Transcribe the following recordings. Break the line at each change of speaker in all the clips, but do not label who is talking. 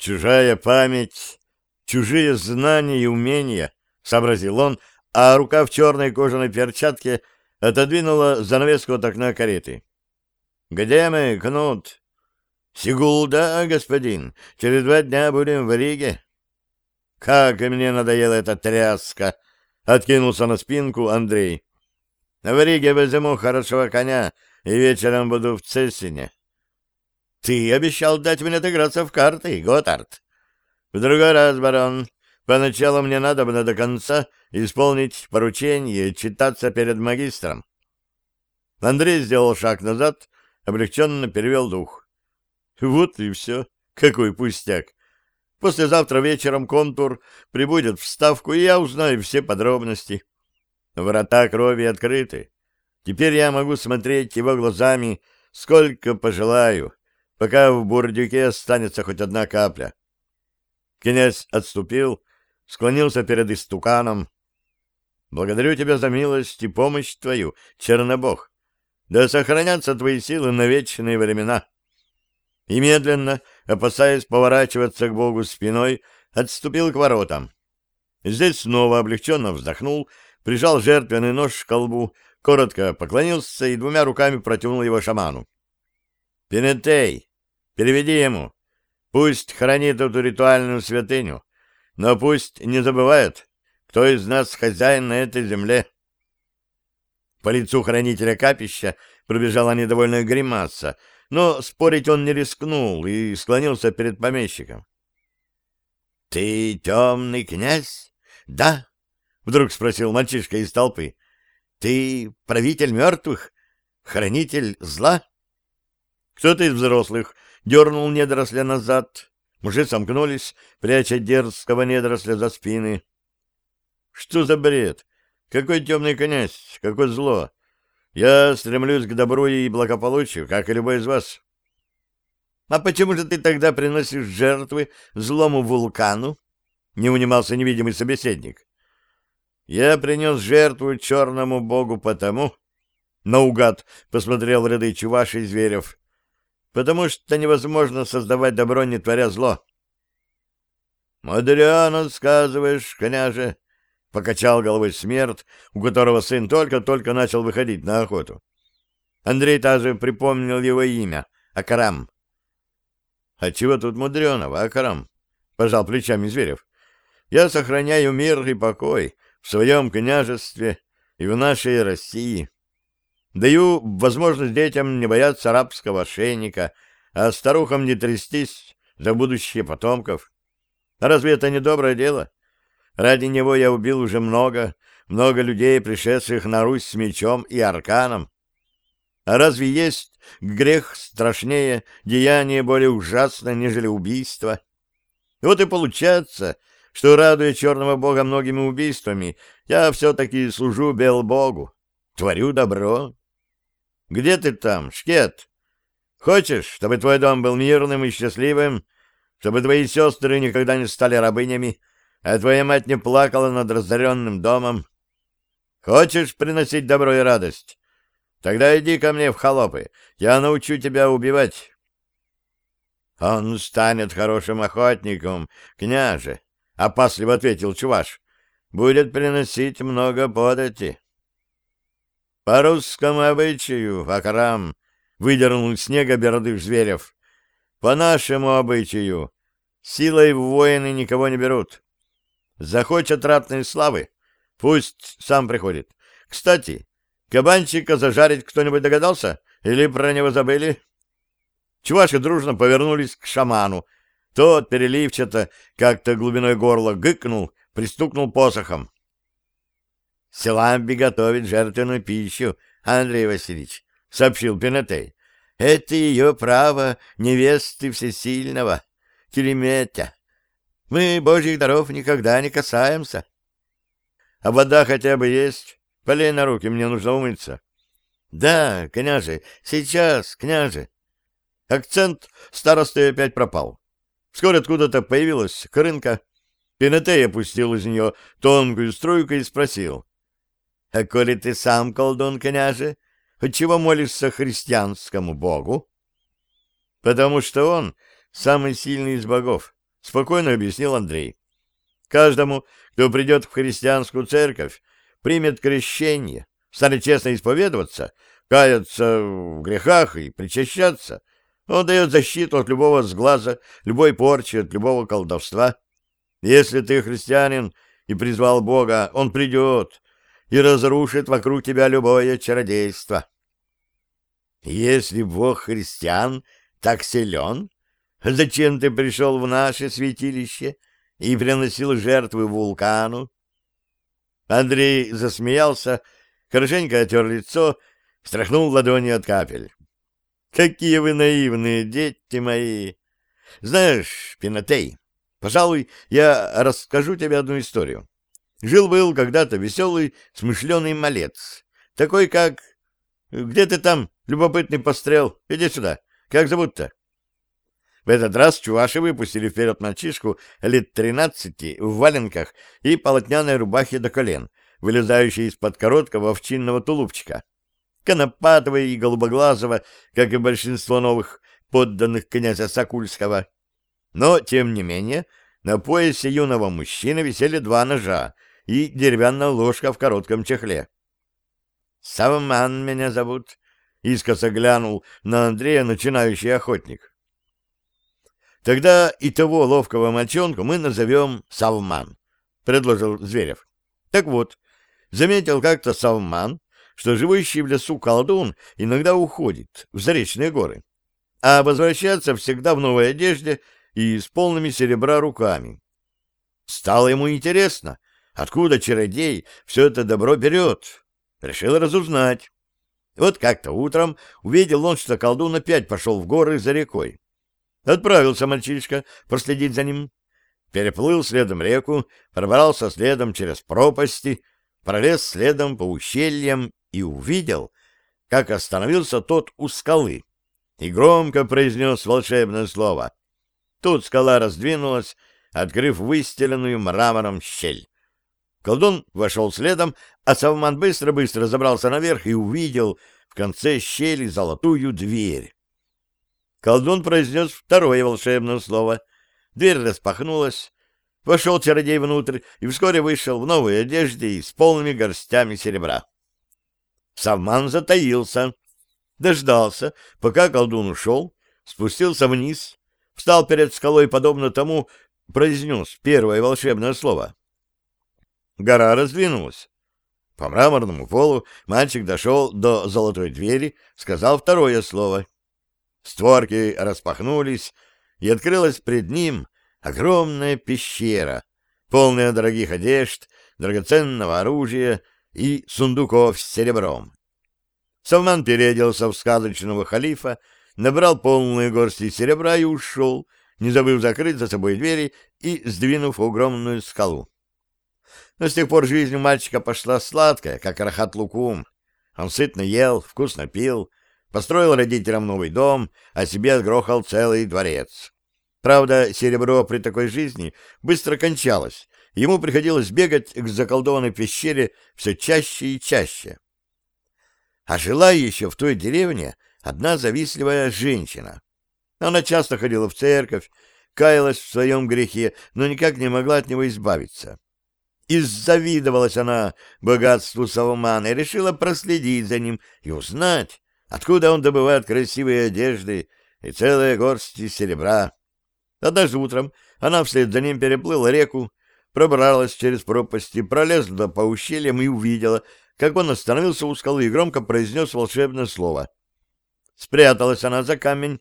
Чужая память, чужие знания и умения, — сообразил он, а рука в черной кожаной перчатке отодвинула занавеску от окна кареты. — Где мы, Кнут? — Сигулда, господин. Через два дня будем в Риге. — Как мне надоела эта тряска! — откинулся на спинку Андрей. — В Риге возьму хорошего коня и вечером буду в Цессине. — Ты обещал дать мне отыграться в карты, Готард. — В другой раз, барон. Поначалу мне надо было до конца исполнить поручение и читаться перед магистром. Андрей сделал шаг назад, облегченно перевел дух. Вот и все. Какой пустяк. Послезавтра вечером контур прибудет в Ставку, и я узнаю все подробности. Врата крови открыты. Теперь я могу смотреть его глазами сколько пожелаю пока в бурдюке останется хоть одна капля. Князь отступил, склонился перед истуканом. «Благодарю тебя за милость и помощь твою, Чернобог. Да сохранятся твои силы на вечные времена». И медленно, опасаясь поворачиваться к Богу спиной, отступил к воротам. Здесь снова облегченно вздохнул, прижал жертвенный нож к колбу, коротко поклонился и двумя руками протянул его шаману. «Пенетей, Переведи ему. Пусть хранит эту ритуальную святыню, но пусть не забывает, кто из нас хозяин на этой земле. По лицу хранителя капища пробежала недовольная гримаса, но спорить он не рискнул и склонился перед помещиком. — Ты темный князь? — Да, — вдруг спросил мальчишка из толпы. — Ты правитель мертвых? Хранитель зла? Кто-то из взрослых дернул недоросля назад. Мужи сомкнулись, пряча дерзкого недоросля за спины. Что за бред? Какой темный князь? Какое зло? Я стремлюсь к добру и благополучию, как и любой из вас. А почему же ты тогда приносишь жертвы злому вулкану? Не унимался невидимый собеседник. Я принес жертву черному богу потому... Наугад посмотрел ряды чуваши и зверев потому что невозможно создавать добро, не творя зло. — Мудрено, сказываешь, княже, — покачал головой смерть, у которого сын только-только начал выходить на охоту. Андрей также припомнил его имя — Акарам. — А чего тут мудреного, Акарам? — пожал плечами Зверев. — Я сохраняю мир и покой в своем княжестве и в нашей России. — Даю возможность детям не бояться арабского ошейника, а старухам не трястись за будущее потомков. разве это не доброе дело? Ради него я убил уже много, много людей, пришедших на Русь с мечом и арканом. А разве есть грех страшнее, деяние более ужасное, нежели убийство? Вот и получается, что, радуя черного бога многими убийствами, я все-таки служу Белбогу, творю добро. Где ты там, Шкет? Хочешь, чтобы твой дом был мирным и счастливым, чтобы твои сестры никогда не стали рабынями, а твоя мать не плакала над разоренным домом? Хочешь приносить добро и радость? Тогда иди ко мне в холопы, я научу тебя убивать. Он станет хорошим охотником, княже, — опасливо ответил Чуваш. Будет приносить много подати. По русскому обычаю, Акрам, выдернул из снега беродых зверев. По нашему обычаю, силой воины никого не берут. Захочет ратной славы, пусть сам приходит. Кстати, кабанчика зажарить кто-нибудь догадался? Или про него забыли? Чуваши дружно повернулись к шаману. Тот переливчато, как-то глубиной горла, гыкнул, пристукнул посохом. — Селамби готовит жертвенную пищу, Андрей Васильевич, — сообщил Пенетей. — Это ее право невесты всесильного, Келеметя. Мы божьих даров никогда не касаемся. — А вода хотя бы есть? Полей на руки, мне нужно умыться. — Да, княже, сейчас, княже. Акцент старосты опять пропал. Вскоре откуда-то появилась крынка. Пенетей опустил из нее тонкую струйку и спросил. А коли ты сам колдун, княже, отчего молишься христианскому богу? Потому что он самый сильный из богов, — спокойно объяснил Андрей. «Каждому, кто придет в христианскую церковь, примет крещение, станет честно исповедоваться, каяться в грехах и причащаться, он дает защиту от любого сглаза, любой порчи, от любого колдовства. Если ты христианин и призвал Бога, он придет и разрушит вокруг тебя любое чародейство. Если Бог христиан так силен, зачем ты пришел в наше святилище и приносил жертвы вулкану? Андрей засмеялся, хорошенько отер лицо, страхнул ладони от капель. Какие вы наивные, дети мои! Знаешь, Пинотей, пожалуй, я расскажу тебе одну историю. Жил-был когда-то веселый, смышленый малец, такой как... Где ты там, любопытный пострел? Иди сюда. Как зовут-то? В этот раз чуваши выпустили вперед мальчишку лет тринадцати в валенках и полотняной рубахе до колен, вылезающей из-под короткого овчинного тулупчика. Конопатого и голубоглазого, как и большинство новых подданных князя Сокульского. Но, тем не менее, на поясе юного мужчины висели два ножа и деревянная ложка в коротком чехле. «Савман меня зовут», — искоса глянул на Андрея начинающий охотник. «Тогда и того ловкого мальчонку мы назовем Савман», — предложил Зверев. «Так вот, заметил как-то Савман, что живущий в лесу колдун иногда уходит в заречные горы, а возвращается всегда в новой одежде и с полными серебра руками. Стало ему интересно, откуда чародей все это добро берет. Решил разузнать. Вот как-то утром увидел он, что колдун опять пошел в горы за рекой. Отправился мальчишка проследить за ним. Переплыл следом реку, пробрался следом через пропасти, пролез следом по ущельям и увидел, как остановился тот у скалы и громко произнес волшебное слово. Тут скала раздвинулась, открыв выстеленную мрамором щель. Колдун вошел следом, а Савман быстро-быстро забрался наверх и увидел в конце щели золотую дверь. Колдун произнес второе волшебное слово. Дверь распахнулась. Вошел чародей внутрь и вскоре вышел в новой одежде и с полными горстями серебра. Савман затаился, дождался, пока колдун ушел, спустился вниз, встал перед скалой, подобно тому, произнес первое волшебное слово. Гора раздвинулась. По мраморному полу мальчик дошел до золотой двери, сказал второе слово. Створки распахнулись, и открылась пред ним огромная пещера, полная дорогих одежд, драгоценного оружия и сундуков с серебром. Салман переоделся в сказочного халифа, набрал полные горсти серебра и ушел, не забыв закрыть за собой двери и сдвинув огромную скалу. Но с тех пор жизнь у мальчика пошла сладкая, как рахат лукум. Он сытно ел, вкусно пил, построил родителям новый дом, а себе отгрохал целый дворец. Правда, серебро при такой жизни быстро кончалось, ему приходилось бегать к заколдованной пещере все чаще и чаще. А жила еще в той деревне одна завистливая женщина. Она часто ходила в церковь, каялась в своем грехе, но никак не могла от него избавиться. И завидовалась она богатству Салмана и решила проследить за ним и узнать, откуда он добывает красивые одежды и целые горсти серебра. Однажды утром она вслед за ним переплыла реку, пробралась через пропасти, пролезла по ущельям и увидела, как он остановился у скалы и громко произнес волшебное слово. Спряталась она за камень.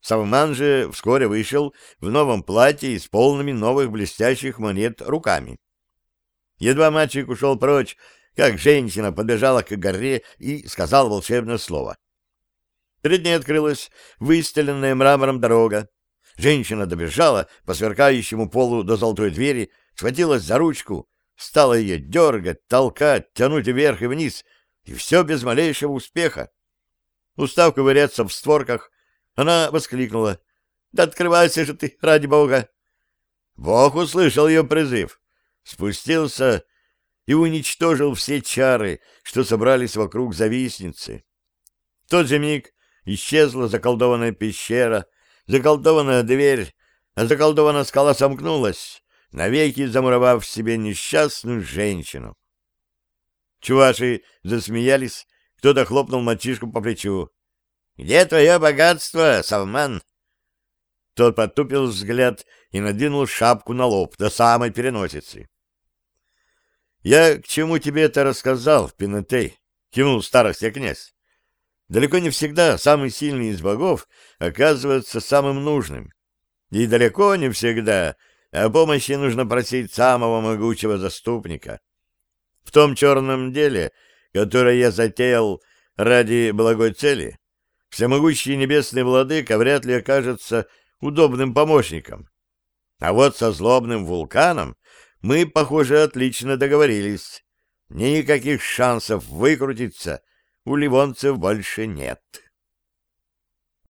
Савман же вскоре вышел в новом платье и с полными новых блестящих монет руками. Едва мальчик ушел прочь, как женщина подбежала к горе и сказала волшебное слово. Перед ней открылась выстеленная мрамором дорога. Женщина добежала по сверкающему полу до золотой двери, схватилась за ручку, стала ее дергать, толкать, тянуть вверх и вниз, и все без малейшего успеха. Устав ковыряться в створках, она воскликнула. «Да открывайся же ты, ради бога!» Бог услышал ее призыв, спустился и уничтожил все чары, что собрались вокруг завистницы. В тот же миг исчезла заколдованная пещера, заколдованная дверь, а заколдованная скала сомкнулась, навеки замуровав в себе несчастную женщину. Чуваши засмеялись, кто-то хлопнул мальчишку по плечу. — Где твое богатство, Салман? Тот потупил взгляд и надвинул шапку на лоб до самой переносицы. — Я к чему тебе это рассказал, Пинетей? — кивнул старости князь. Далеко не всегда самый сильный из богов оказывается самым нужным. И далеко не всегда о помощи нужно просить самого могучего заступника. В том черном деле, которое я затеял ради благой цели, всемогущий небесный владыка вряд ли окажется удобным помощником. А вот со злобным вулканом мы, похоже, отлично договорились. Никаких шансов выкрутиться у ливонцев больше нет.